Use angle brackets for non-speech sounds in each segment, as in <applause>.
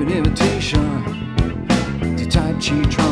an invitation to Tai Chi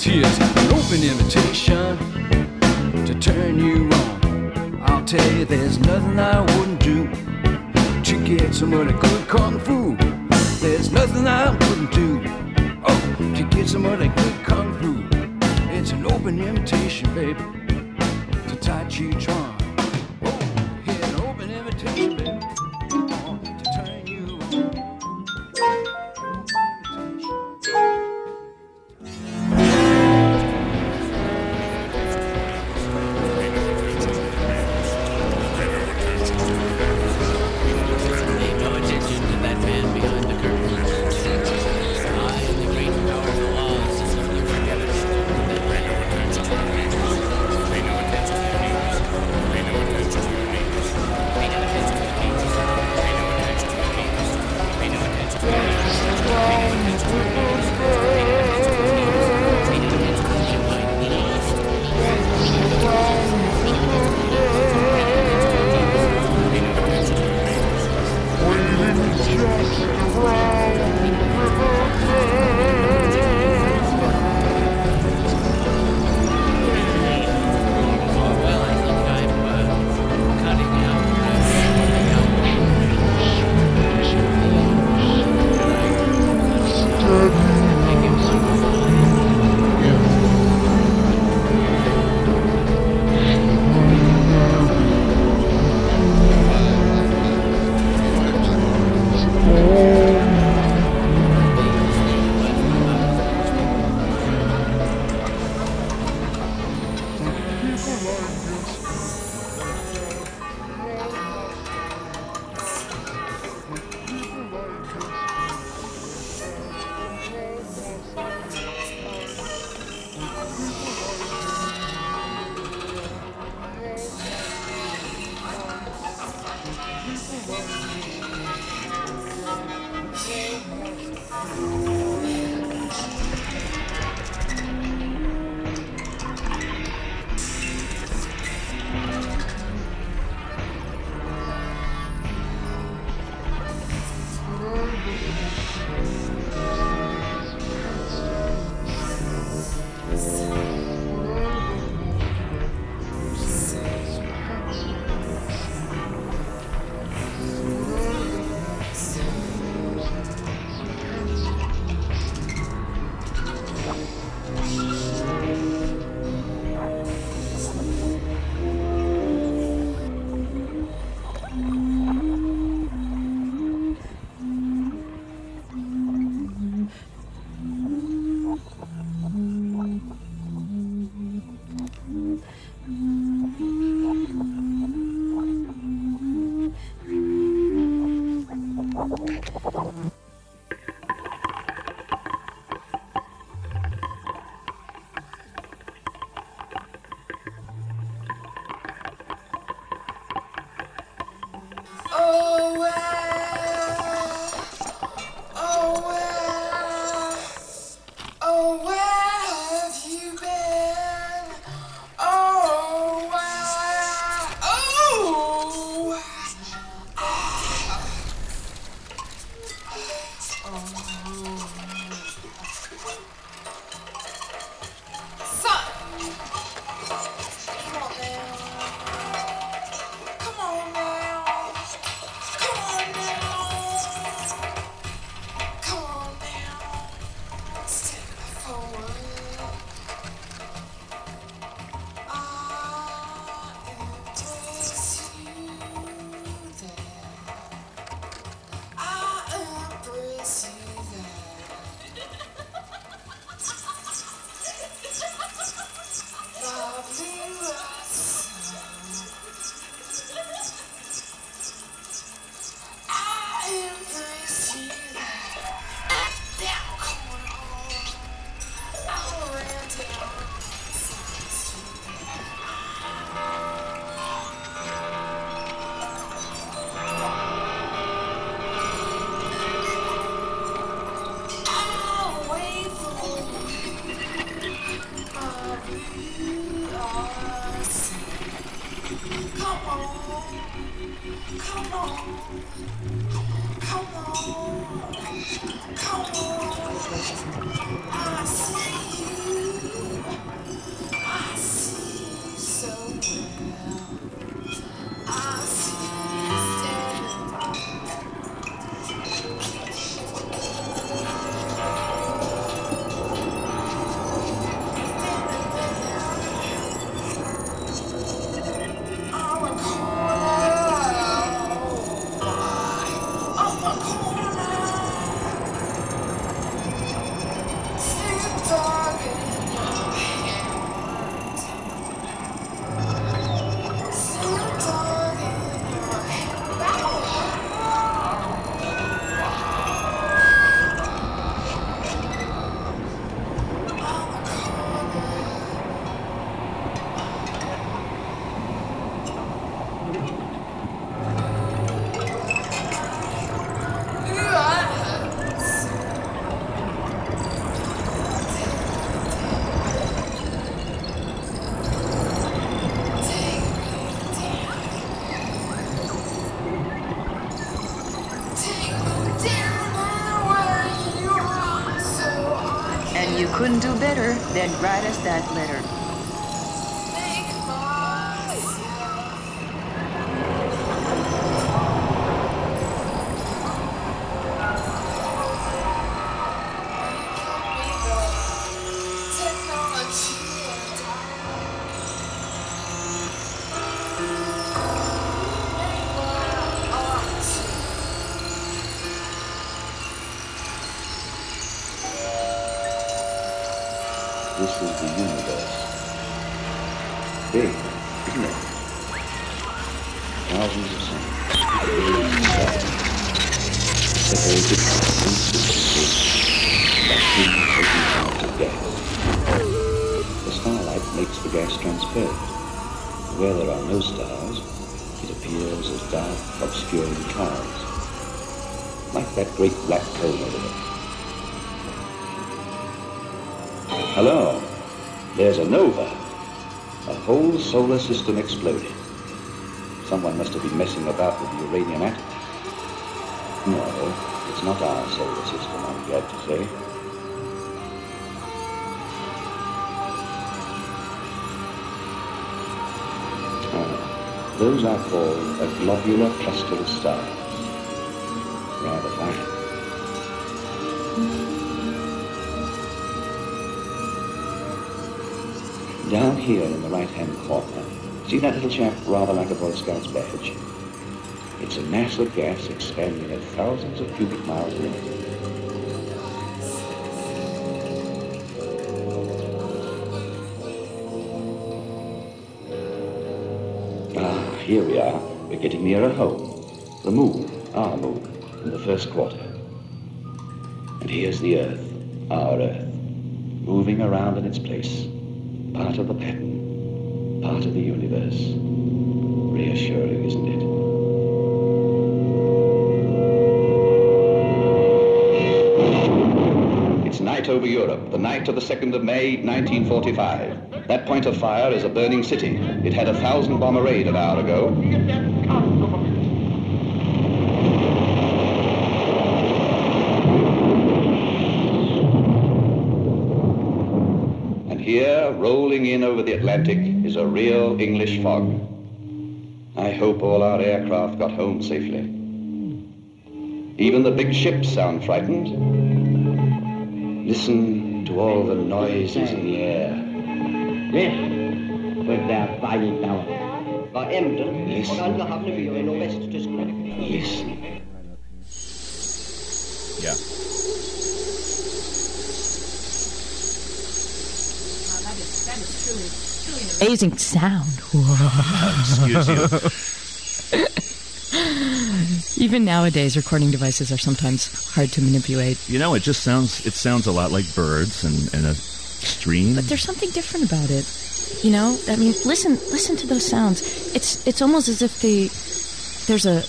This here's an open invitation to turn you on. I'll tell you, there's nothing I wouldn't do to get some of that good kung fu. There's nothing I wouldn't do oh, to get some of that good kung fu. It's an open invitation, baby, to Tai Chi Chuan. There's a nova. A whole solar system exploded. Someone must have been messing about with the uranium atom. No, it's not our solar system, I'm glad to say. Ah, those are called a globular cluster of stars. Rather fine. Down here in the right-hand corner, see that little chap rather like a Boy Scout's badge? It's a mass of gas expanding at thousands of cubic miles a minute. Ah, here we are. We're getting nearer home. The moon, our moon. in the first quarter. And here's the Earth, our Earth, moving around in its place, part of the pattern, part of the universe. Reassuring, isn't it? It's night over Europe, the night of the 2nd of May, 1945. That point of fire is a burning city. It had a thousand bomber raid an hour ago. And here, rolling in over the Atlantic, is a real English fog. I hope all our aircraft got home safely. Even the big ships sound frightened. Listen to all the noises in the air. Yes, with their fighting power. By Emden, Listen. och andra havnebyar i Nordvästtyskland. Amazing sound. <laughs> Excuse you. <laughs> Even nowadays, recording devices are sometimes hard to manipulate. You know, it just sounds it sounds a lot like birds and, and a stream. But there's something different about it. You know, I mean, listen, listen to those sounds. It's it's almost as if the there's a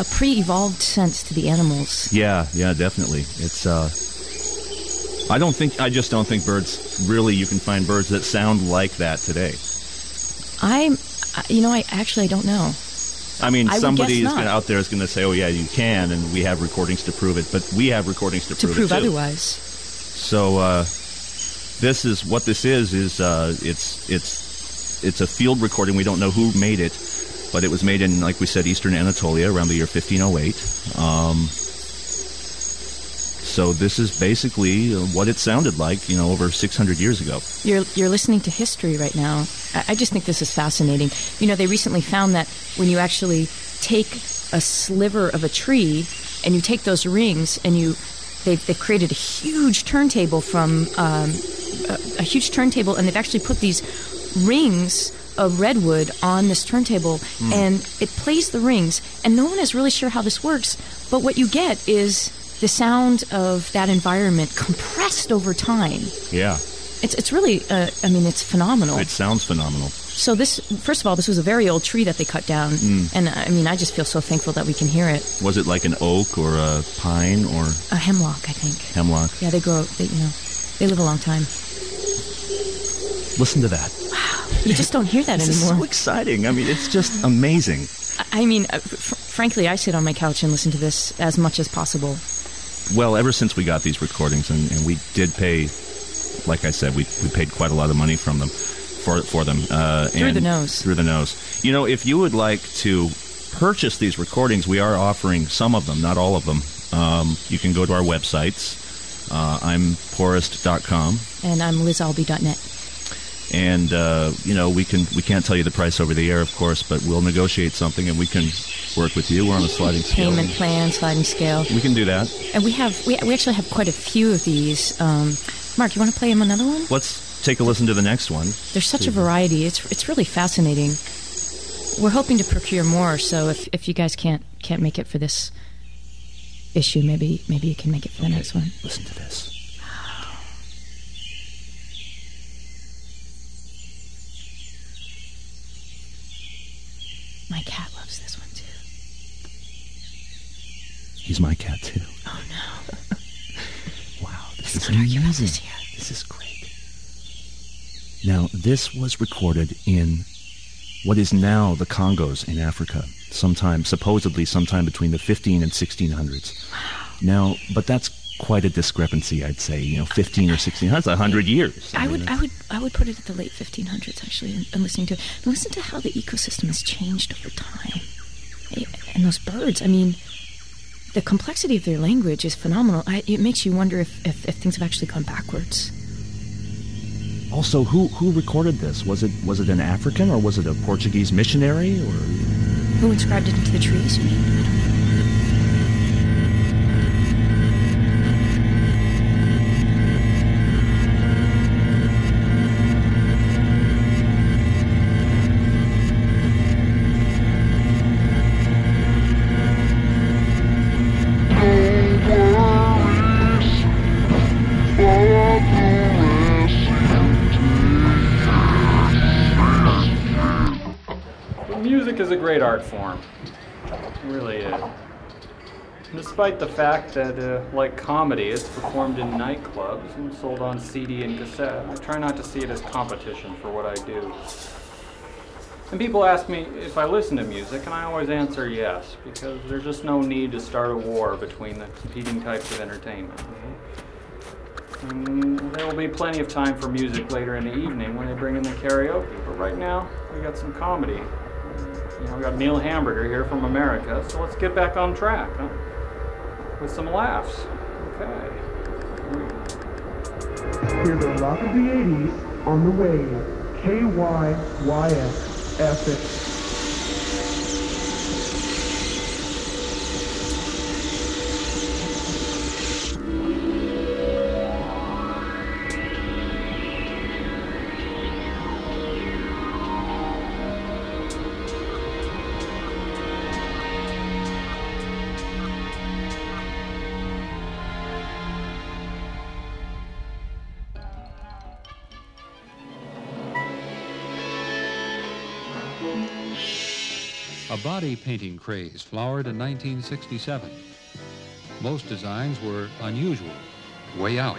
a pre-evolved sense to the animals. Yeah, yeah, definitely. It's uh I don't think I just don't think birds really you can find birds that sound like that today. I'm, you know, I actually I don't know. I mean, I somebody is gonna, out there is going to say, "Oh yeah, you can," and we have recordings to prove it. But we have recordings to, To prove, prove it too. otherwise, So uh, this is what this is. Is uh, it's it's it's a field recording. We don't know who made it, but it was made in, like we said, Eastern Anatolia around the year 1508. Um, so this is basically uh, what it sounded like, you know, over 600 years ago. you're you're listening to history right now. I, I just think this is fascinating. You know, they recently found that when you actually take a sliver of a tree and you take those rings and you they've, they've created a huge turntable from um, a, a huge turntable and they've actually put these rings of redwood on this turntable and it plays the rings and no one is really sure how this works but what you get is the sound of that environment compressed over time Yeah, it's it's really uh, I mean it's phenomenal. it sounds phenomenal. so this first of all this was a very old tree that they cut down and I mean I just feel so thankful that we can hear it. Was it like an oak or a pine or A hemlock I think. hemlock? Yeah, they grow they you know they live a long time. Listen to that. Wow, you just don't hear that <laughs> This is so exciting. I mean, it's just amazing. I I mean uh, fr- frankly I sit on my couch and listen to this as much as possible. Well, ever since we got these recordings, and, and we did pay, like I said, we, we paid quite a lot of money from them, for for them. Uh, Through the nose. Through the nose. You know, if you would like to purchase these recordings, we are offering some of them, not all of them. Um, you can go to our websites. Uh, I'm porist.com. And I'm lizalby.net. and uh, you know we can we can't tell you the price over the air, of course, but we'll negotiate something and we can work with you. We're on a sliding scale. Payment plan, sliding scale. We can do that. And we have we, we actually have quite a few of these. Um, Mark, you want to play him another one? Let's take a listen to the next one. There's such a variety. It's it's really fascinating. We're hoping to procure more, so if, if you guys can't can't make it for this issue, maybe maybe you can make it for the next one. Listen to this. My cat loves this one too. He's my cat too. Oh no! <laughs> Wow, this Let's is not argue about this here. This is great. Now, this was recorded in what is now the Congos in Africa, sometime supposedly sometime between the 15 and 1600s. Wow. Now, but that's quite a discrepancy, I'd say. You know, 15 or 16. That's a hundred years. I mean, would I would I would put it at the late 1500s actually, and, and listening to it. And listen to how the ecosystem has changed over time. And those birds, I mean. The complexity of their language is phenomenal. I, it makes you wonder if, if, if things have actually gone backwards. Also, who who recorded this? Was it was it an African or was it a Portuguese missionary or? Who inscribed it into the trees, you mean? Despite the fact that, uh, like comedy, it's performed in nightclubs and sold on CD and cassette, I try not to see it as competition for what I do. And people ask me if I listen to music, and I always answer yes, because there's just no need to start a war between the competing types of entertainment. And there will be plenty of time for music later in the evening when they bring in the karaoke, but right now we got some comedy. You know, we got Neil Hamburger here from America, so let's get back on track, huh? With some laughs. Okay. Hear the rock of the 80s on the wave. KYYX. A body painting craze flowered in 1967. Most designs were unusual, way out.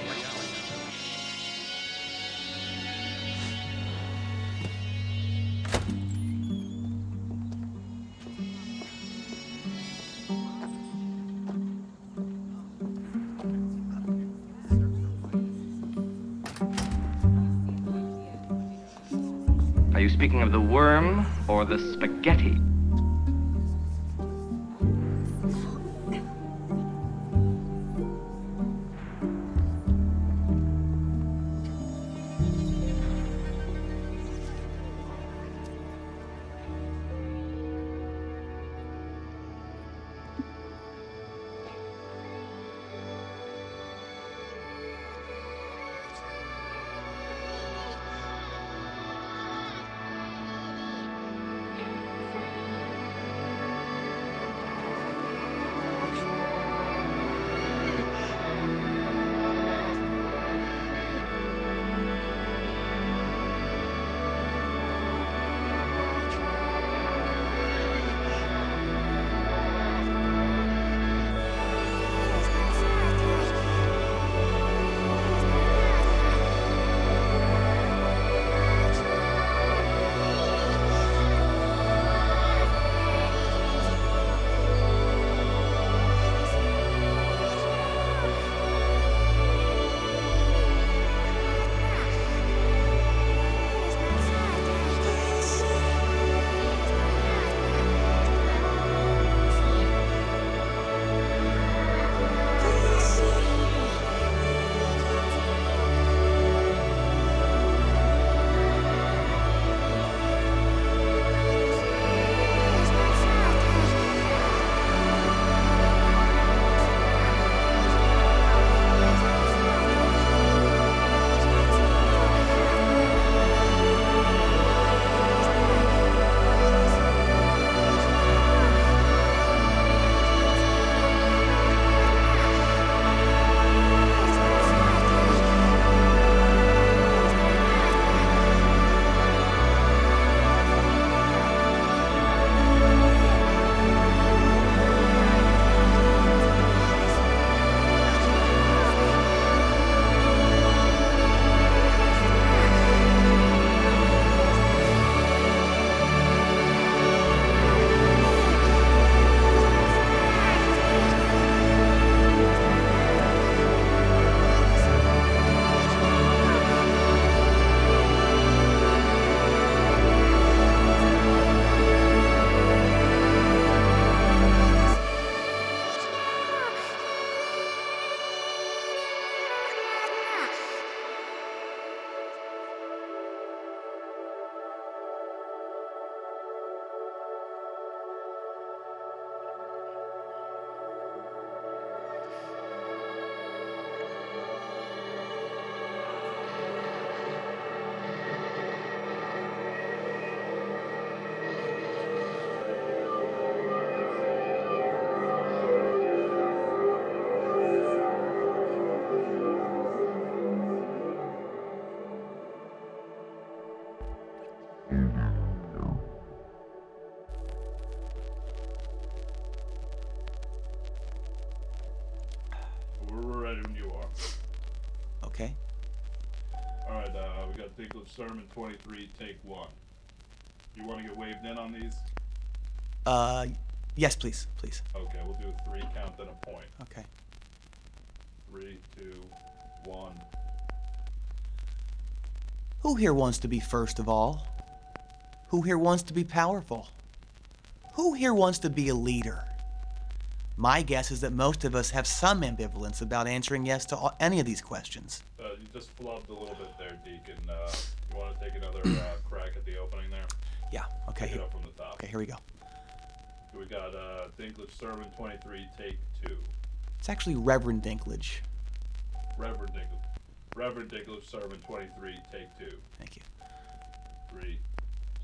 Sermon 23, take one. You want to get waved in on these? Uh, yes, please, please. Okay, we'll do a three count, then a point. Okay. Three, two, one. Who here wants to be first of all? Who here wants to be powerful? Who here wants to be a leader? My guess is that most of us have some ambivalence about answering yes to all, any of these questions. Uh, you just flubbed a little bit there, Deacon. Uh, want to take another uh, <coughs> crack at the opening there? Yeah, okay. Pick it up from the top. Okay, here we go. So we got uh, Dinklage Sermon 23, take two. It's actually Reverend Dinklage. Reverend Dinklage. Reverend Dinklage Sermon 23, take two. Thank you. Three,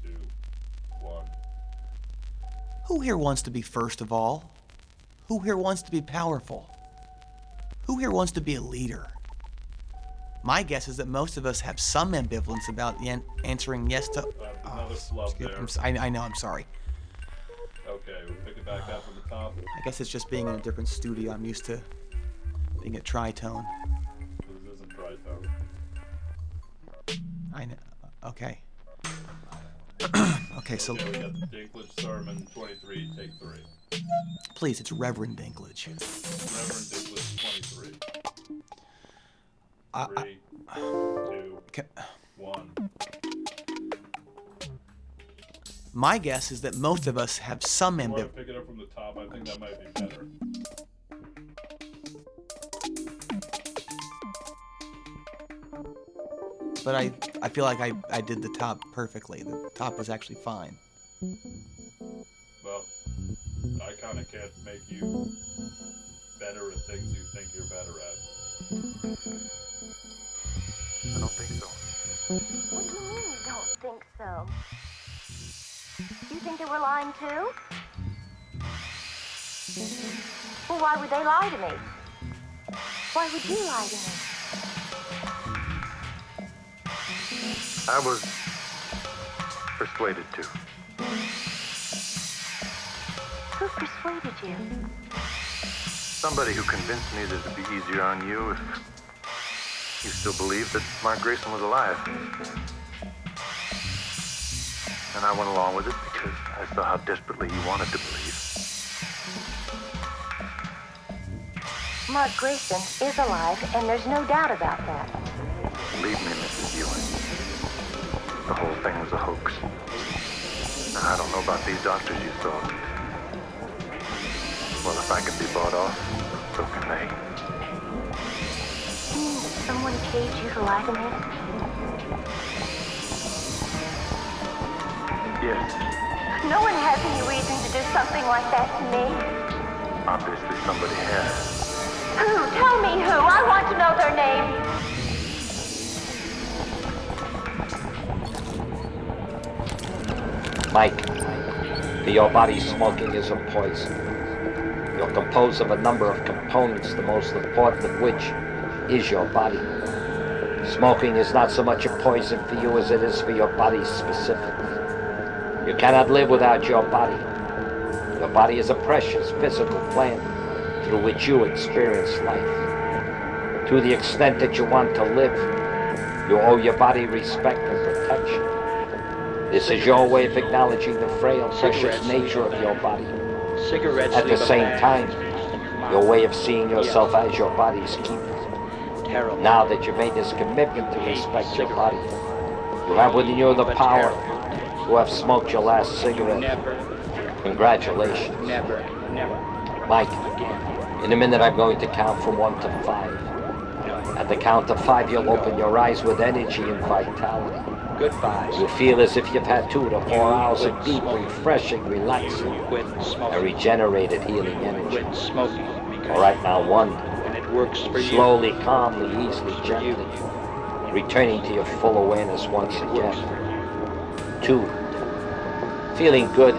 two, one. Who here wants to be first of all? Who here wants to be powerful? Who here wants to be a leader? My guess is that most of us have some ambivalence about an- answering yes to. Another oh, flub Skip, there. I'm I, I know, I'm sorry. Okay, we'll pick it back up from the top. I guess it's just being in a different studio. I'm used to being at Tritone. This isn't tritone. I know. Okay. okay, so Okay, we got the Dinklage Sermon 23, take three. please, it's Reverend Dinklage. Reverend Dinklage 23. I- I- two, Okay. one. My guess is that most of us have some ambivalence. pick it up from the top? I think that might be better. But I, I feel like I, I did the top perfectly. The top was actually fine. Well, I kind of can't make you better at things you think you're better at. I don't think so. What do you mean you don't think so? You think they were lying too? Well, why would they lie to me? Why would you lie to me? I was persuaded to. Who persuaded you? Somebody who convinced me that it'd be easier on you if you still believed that Mark Grayson was alive. And I went along with it because I saw how desperately you wanted to believe. Mark Grayson is alive, and there's no doubt about that. Believe me, Mrs. Ewing. The whole thing was a hoax. Now, I don't know about these doctors you saw. Well, if I can be bought off, so can they. You mean that someone paid you to lie to me? Yes, No one has any reason to do something like that to me. obviously somebody has. Who? Tell me who. I want to know their name. Mike, the your body smoking is a poison. You're composed of a number of components, the most important of which is your body. Smoking is not so much a poison for you as it is for your body specifically. You cannot live without your body. Your body is a precious physical plant through which you experience life. To the extent that you want to live, you owe your body respect and protection. This is your way of acknowledging the frail, precious nature of your body. Cigarettes At the same time, your way of seeing yourself as your body's keeper. Now that you've made this commitment to respect your body, you have within you the power to have smoked your last cigarette. Congratulations. never, never. Mike, in a minute I'm going to count from one to five. At the count of five, you'll open your eyes with energy and vitality. Goodbye. You'll feel as if you've had two to four hours of deep, refreshing, relaxing, and regenerated healing energy. All right, now one. Works for you. Slowly, calmly, easily, gently, returning to your full awareness once again. Two, feeling good,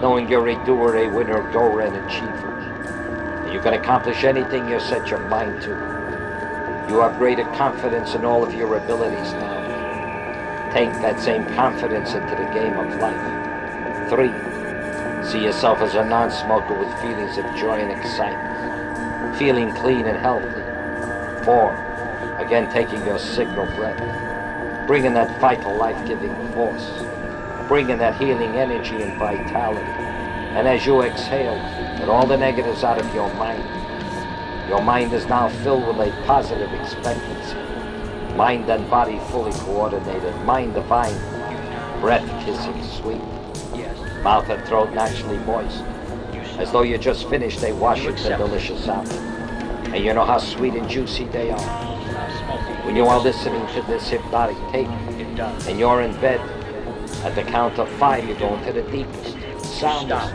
knowing you're a doer, a winner, goer, and achiever. And you can accomplish anything you set your mind to. You have greater confidence in all of your abilities now. Take that same confidence into the game of life. Three, see yourself as a non-smoker with feelings of joy and excitement. Feeling clean and healthy. Four, again taking your signal breath. bringing that vital, life-giving force, bringing that healing energy and vitality. And as you exhale, get all the negatives out of your mind. Your mind is now filled with a positive expectancy. Mind and body fully coordinated. Mind divine. Breath kissing sweet. Yes. Mouth and throat naturally moist. As though you just finished a Washington delicious apple. And you know how sweet and juicy they are. When you are listening to this hypnotic tape, and you're in bed, at the count of five, you're going to the deepest, soundest,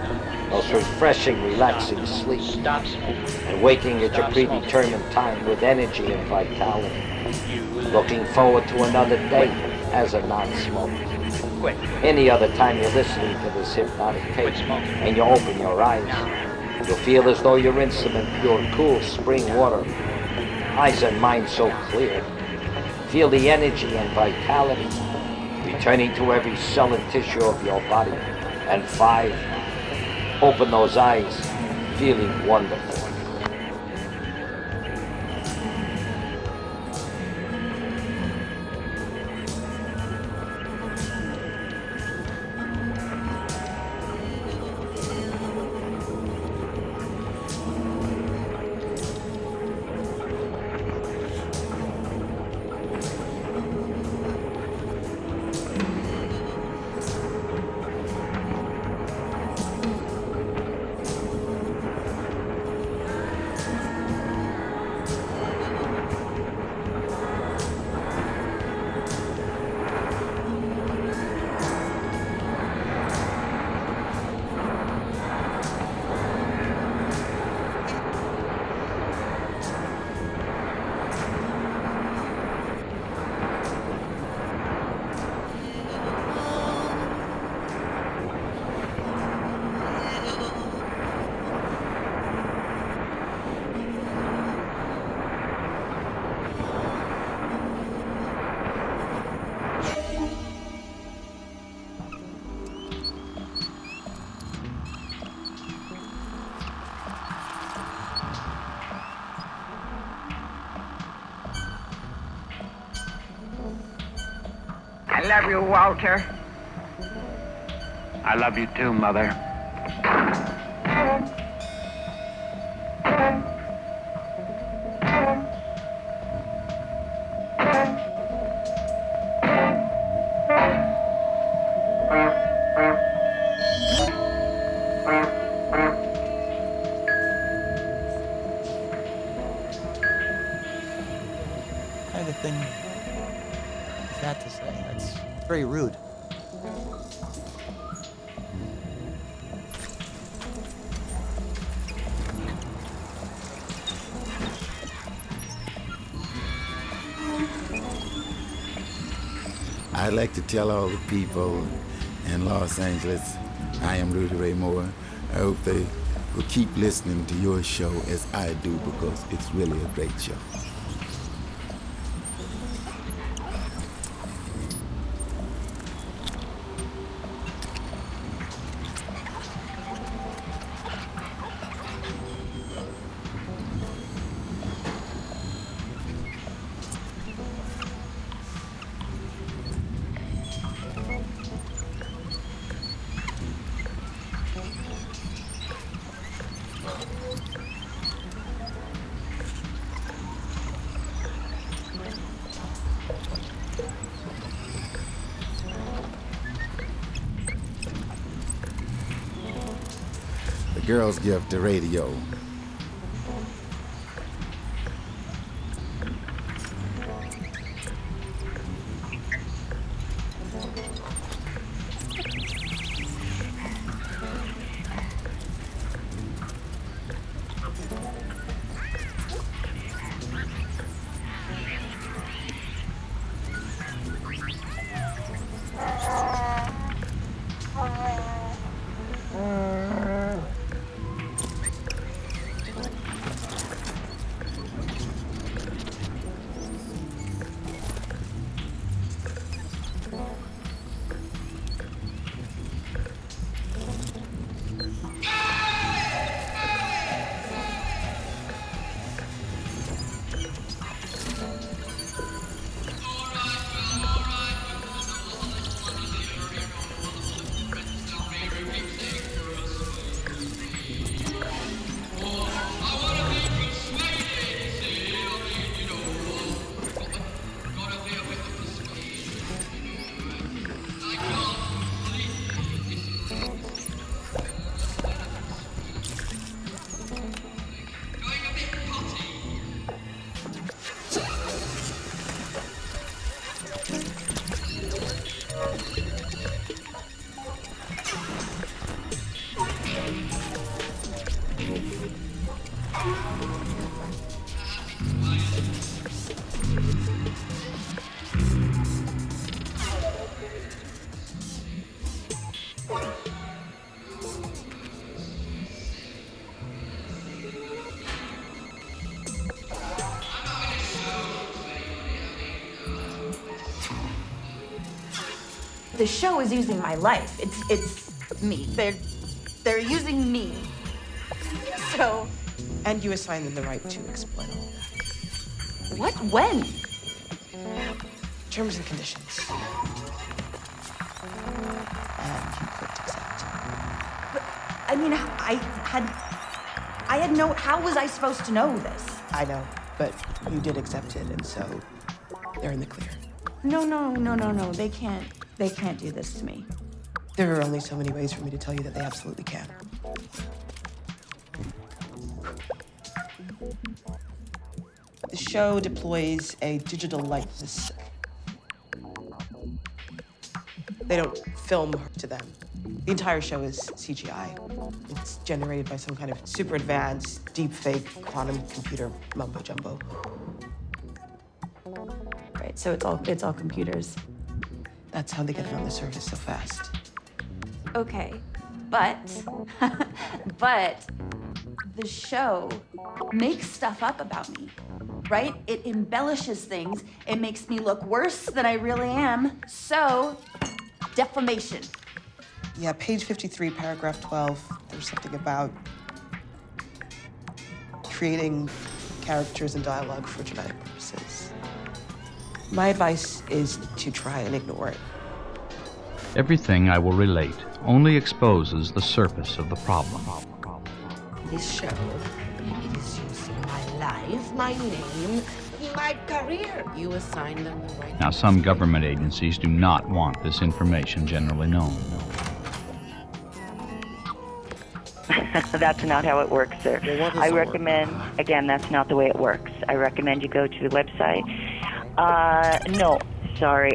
most refreshing, relaxing sleep. And waking at your predetermined time with energy and vitality. Looking forward to another day as a non-smoker. Any other time you're listening to this hypnotic tape and you open your eyes, you'll feel as though you're in some pure, cool spring water. Eyes and mind so clear. Feel the energy and vitality returning to every cell and tissue of your body. And five, open those eyes, feeling wonderful. I love you, Walter. I love you too, Mother. Tell all the people in Los Angeles, I am Rudy Ray Moore. I hope they will keep listening to your show as I do because it's really a great show. Girls give the radio. The show is using my life. It's it's me. They're they're using me. <laughs> So And you assign them the right to exploit all of that. what? When? Terms and conditions. And you clicked accept. I mean, I had I had no. How was I supposed to know this? I know, but you did accept it, and so they're in the clear. No, no, no, no, no. They can't. They can't do this to me. There are only so many ways for me to tell you that they absolutely can. The show deploys a digital likeness. They don't film her to them. The entire show is CGI. It's generated by some kind of super advanced, deep fake quantum computer mumbo jumbo. Right. So it's all it's all computers. That's how they get it on the surface so fast. Okay, but <laughs> but the show makes stuff up about me, right? It embellishes things. It makes me look worse than I really am. So, defamation. Yeah, page 53, paragraph 12. There's something about creating characters and dialogue for dramatic purposes. My advice is to try and ignore it. Everything I will relate only exposes the surface of the problem. This show is using my life, my name, my career. You assign them the right. Now, some government agencies do not want this information generally known. <laughs> that's not how it works, sir. I recommend, again, that's not the way it works. I recommend you go to the website. Uh, no, sorry.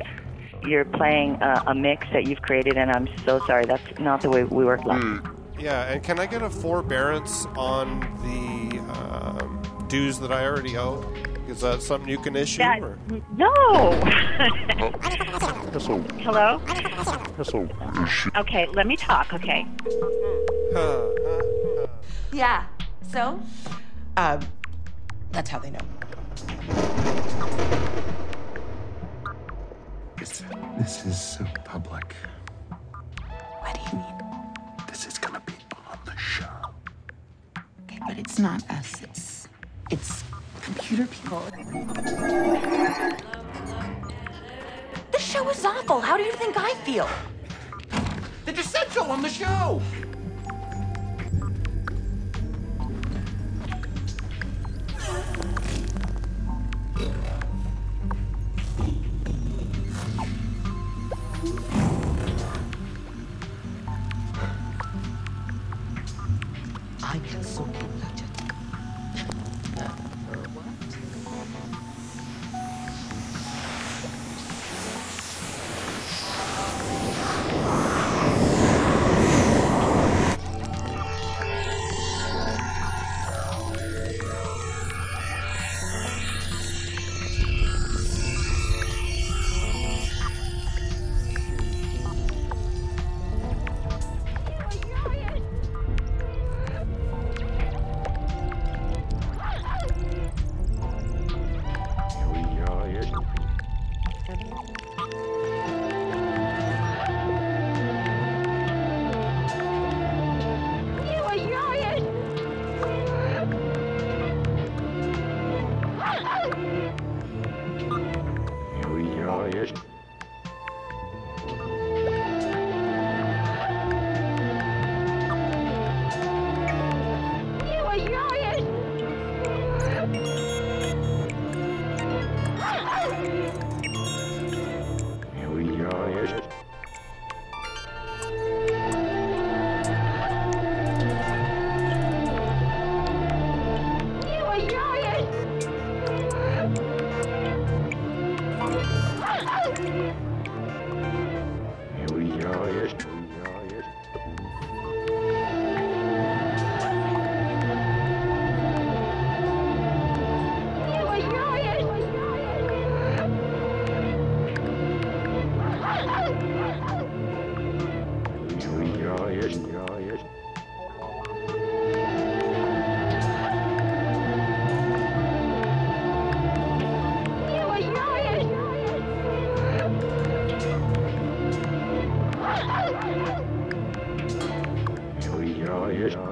You're playing a, a mix that you've created, and I'm so sorry. That's not the way we work. Hmm. Yeah, and can I get a forbearance on the um, dues that I already owe? Is that something you can issue? That- or? No. <laughs> Hello? Hello? Okay, let me talk, okay? <laughs> Yeah. So, Um, that's how they know. This, this is so public. What do you mean? This is gonna be on the show. Okay, but it's not us. It's it's computer people. The show is awful. How do you think I feel? They just said so on the show.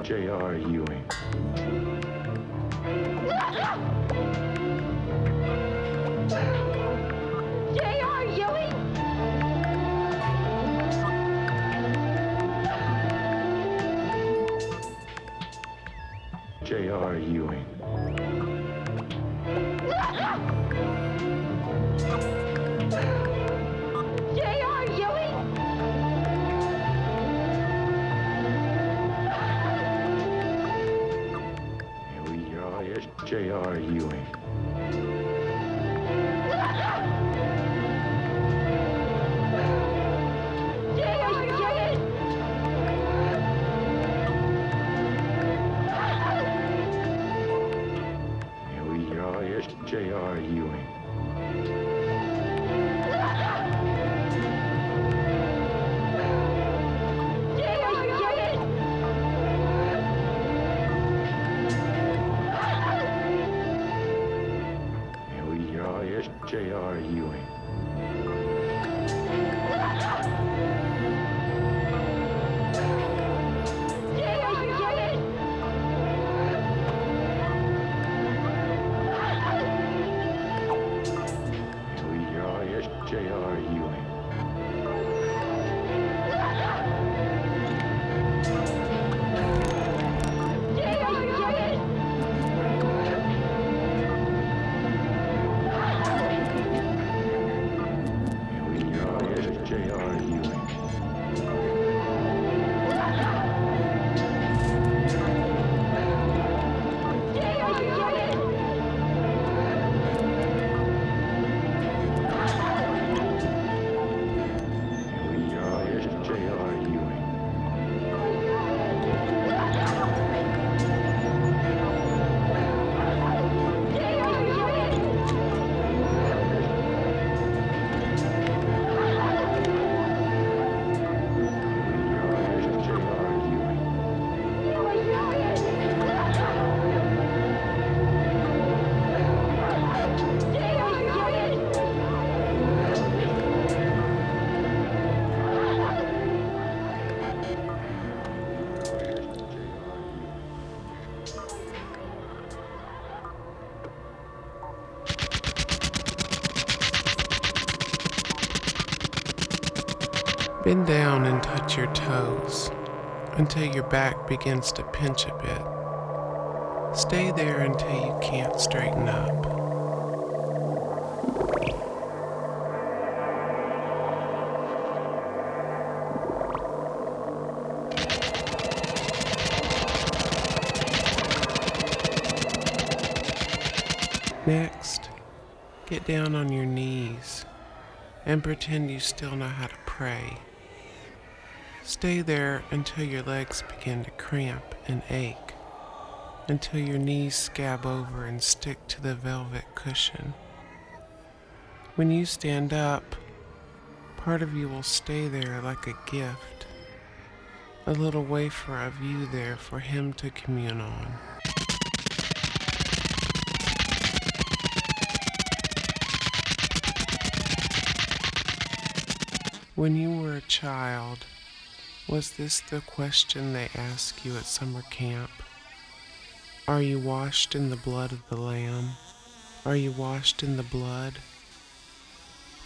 J.R. Ewing. Here's J.R. Ewing. Bend down and touch your toes until your back begins to pinch a bit. Stay there until you can't straighten up. Next, get down on your knees and pretend you still know how to pray. Stay there until your legs begin to cramp and ache, until your knees scab over and stick to the velvet cushion. When you stand up, part of you will stay there like a gift, a little wafer of you there for him to commune on. When you were a child, was this the question they asked you at summer camp? Are you washed in the blood of the Lamb? Are you washed in the blood?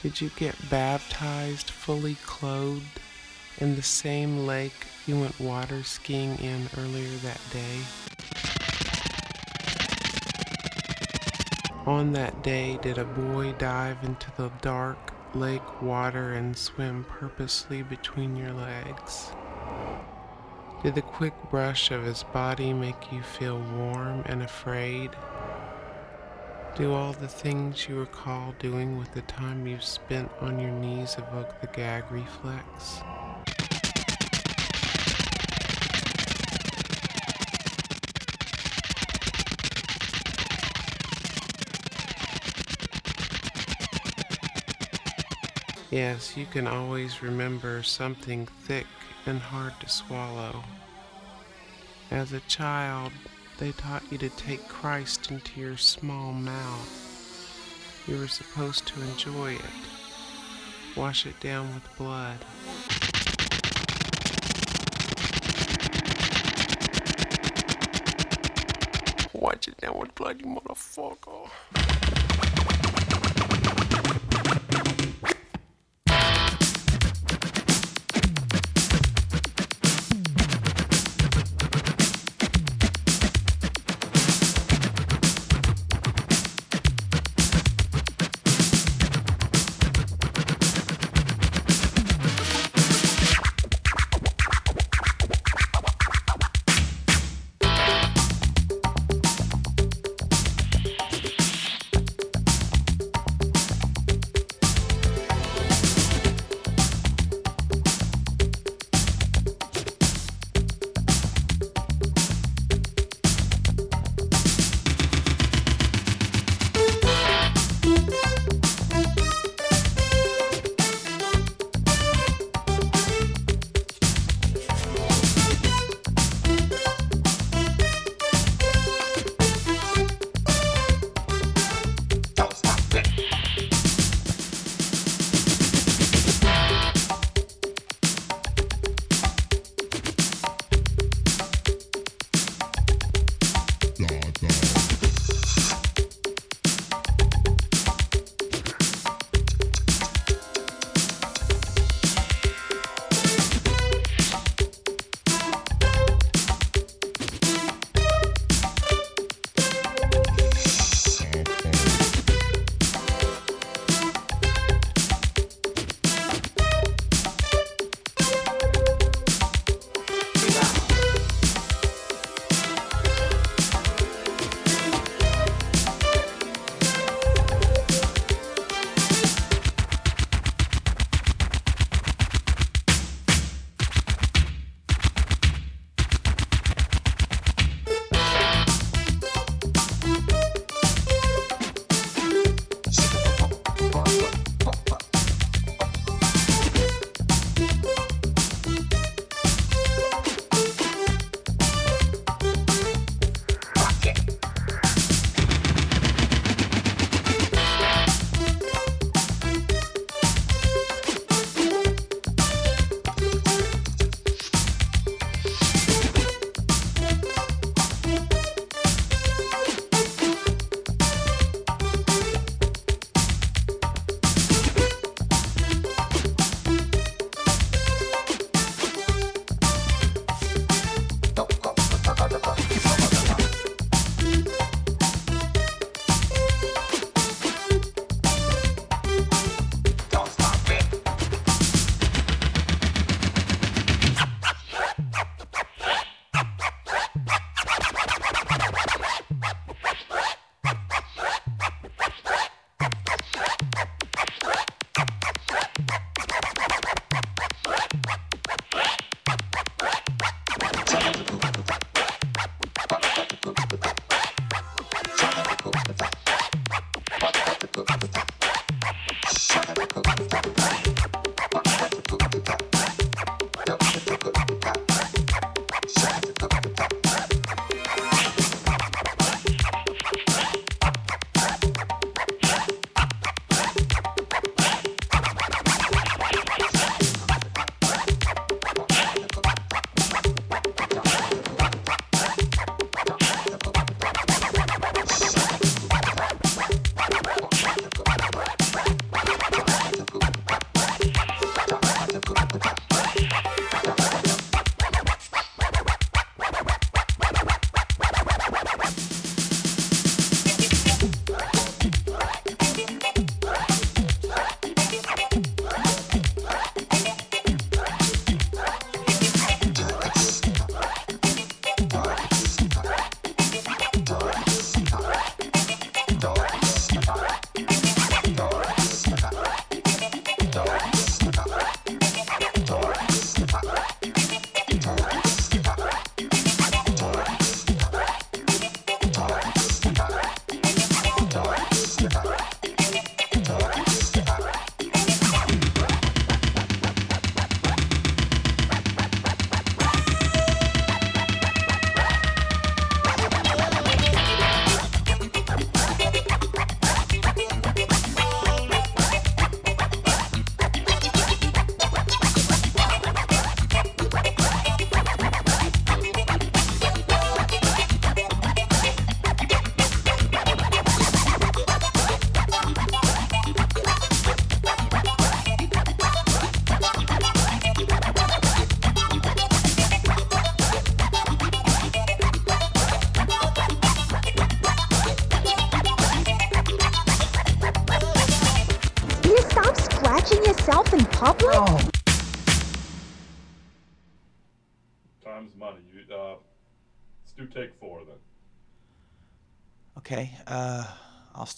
Did you get baptized fully clothed in the same lake you went water skiing in earlier that day? On that day, did a boy dive into the dark lake water and swim purposely between your legs? Did the quick brush of his body make you feel warm and afraid? Do all the things you recall doing with the time you've spent on your knees evoke the gag reflex? Yes, you can always remember something thick and hard to swallow. As a child, they taught you to take Christ into your small mouth. You were supposed to enjoy it, wash it down with blood. Wash it down with blood, you motherfucker.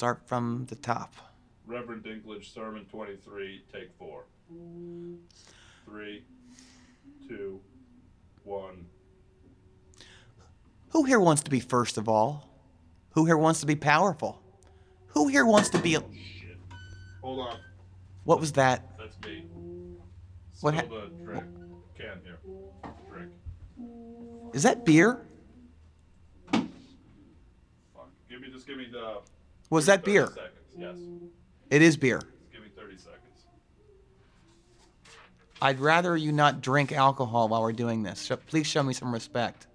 Start from the top. Reverend Dinklage, Sermon 23, take four. Three, two, one. Who here wants to be first of all? Who here wants to be powerful? Who here wants to be a. Oh, Hold on. What was that? That's me. What Spill the drink. Can here. Drink. Is that beer? Fuck. Give me, just give me the. Was that beer? Seconds. Yes. It is beer. Give me 30 seconds. I'd rather you not drink alcohol while we're doing this. So please show me some respect.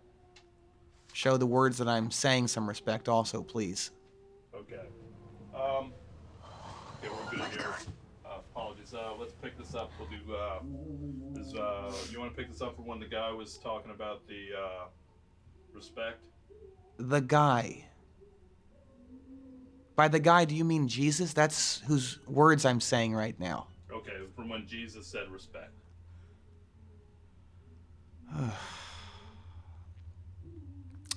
Show the words that I'm saying some respect also, please. Okay. Um. Okay, we're good here. Uh, apologies. Uh, let's pick this up. We'll do. Uh, this, uh, you want to pick this up from when the guy was talking about the uh, respect? The guy. By the guy, do you mean Jesus? That's whose words I'm saying right now. Okay, from when Jesus said respect. <sighs>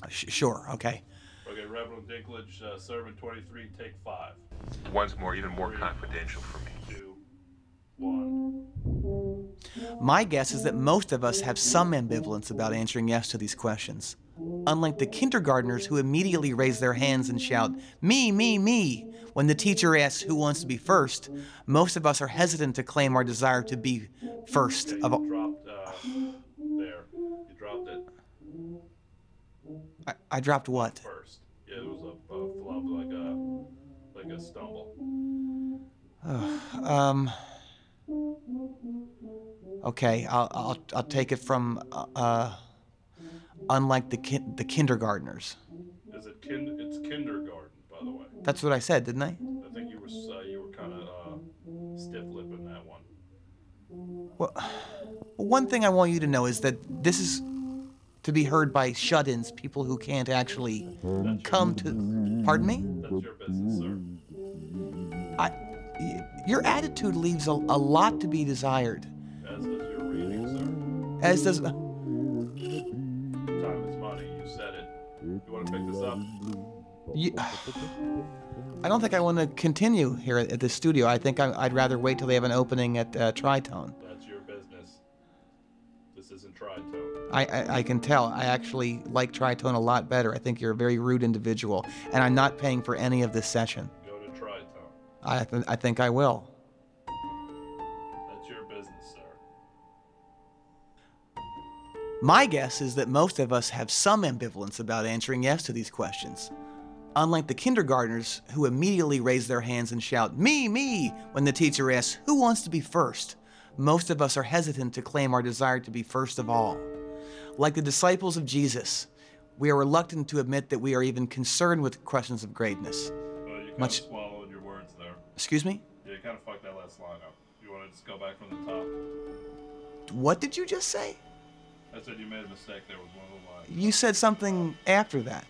Sure, okay. Okay, Reverend Dinklage, uh, Sermon 23, take five. Once more, even more confidential for me. Two, one. My guess is that most of us have some ambivalence about answering yes to these questions. Unlike the kindergartners who immediately raise their hands and shout, Me, me, me, when the teacher asks who wants to be first, most of us are hesitant to claim our desire to be first of all. Dropped uh, there. You dropped it I, I dropped what? first. Yeah, it was a, a flub, like a like a stumble. um. Okay, I'll, I'll, I'll take it from, uh, uh, unlike the, kin- the kindergartners. Is it kind? It's kindergarten, by the way. That's what I said, didn't I? I think you were uh, you were kind of uh, stiff lipping that one. Well, one thing I want you to know is that this is to be heard by shut ins, people who can't actually come to. Pardon me? That's your business, sir. I, y- your attitude leaves a, a lot to be desired. As does your reading, sir. As does. sir. Want to pick this up? You, <sighs> I don't think I want to continue here at, at the studio. I think I, I'd rather wait till they have an opening at uh, Tritone. That's your business. This isn't tritone. I, I, I can tell. I actually like Tritone a lot better. I think you're a very rude individual, and I'm not paying for any of this session. Go to tritone. I, th- I think I will. My guess is that most of us have some ambivalence about answering yes to these questions. Unlike the kindergartners who immediately raise their hands and shout, Me, me, when the teacher asks, Who wants to be first? Most of us are hesitant to claim our desire to be first of all. Like the disciples of Jesus, we are reluctant to admit that we are even concerned with questions of greatness. Well, you Much- swallowed your words there. Excuse me? Yeah, you kind of fucked that last line up. You want to just go back from the top? What did you just say? I said you made a mistake there with one of the lines. You said something after that.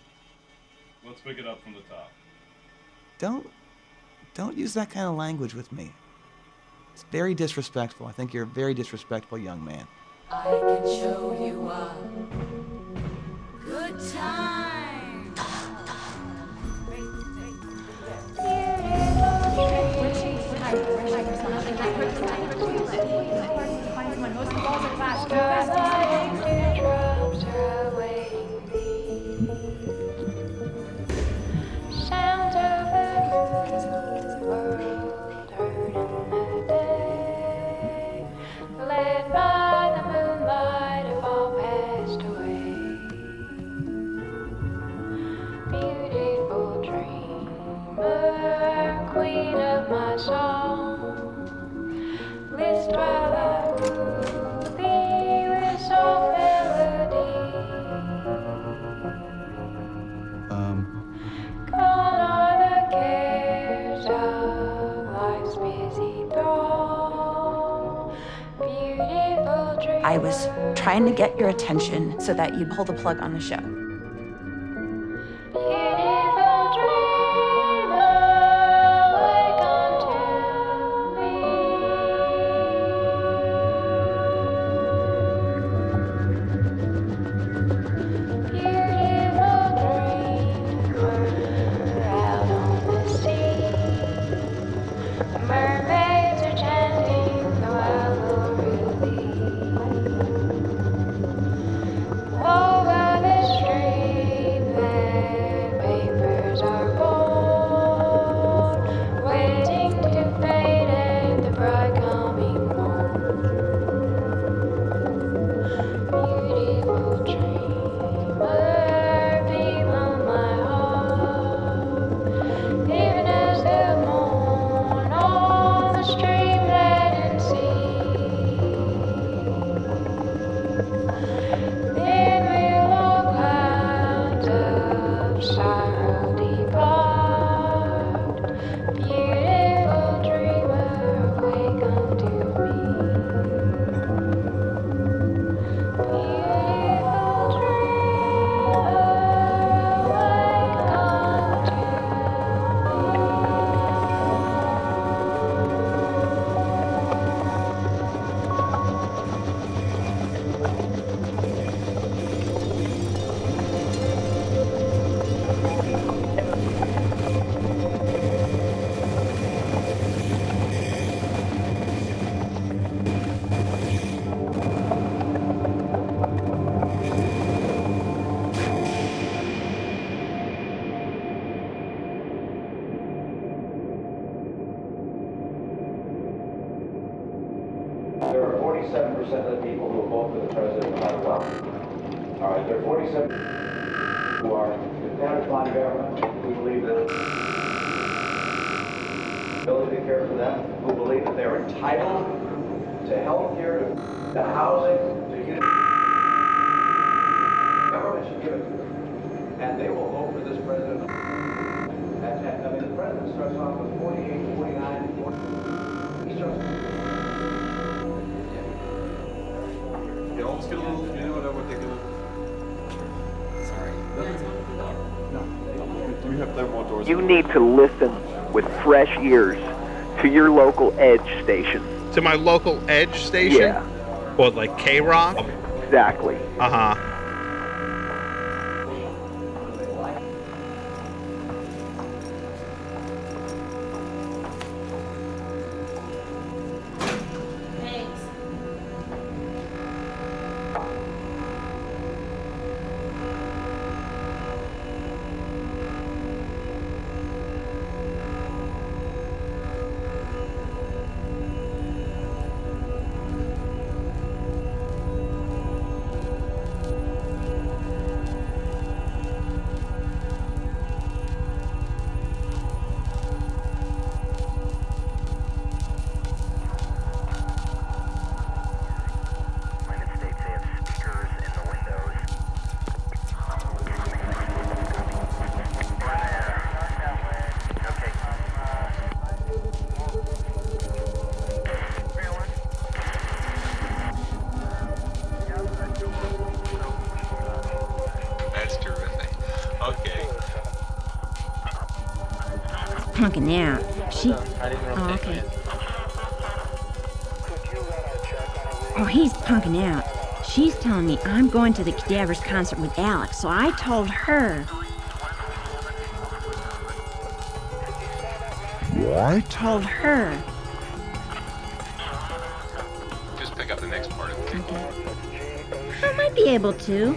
Let's pick it up from the top. Don't don't use that kind of language with me. It's very disrespectful. I think you're a very disrespectful young man. I can show you a good time. Attention so that you'd pull the plug on the show. To listen with fresh ears to your local Edge station. To my local Edge station? Yeah. What, like K Rock? Exactly. Uh huh. Punking out. She. Oh, okay. Oh, he's punking out. She's telling me I'm going to the Cadavers concert with Alex, so I told her. What? I told her. Just pick up the next part of the I might be able to.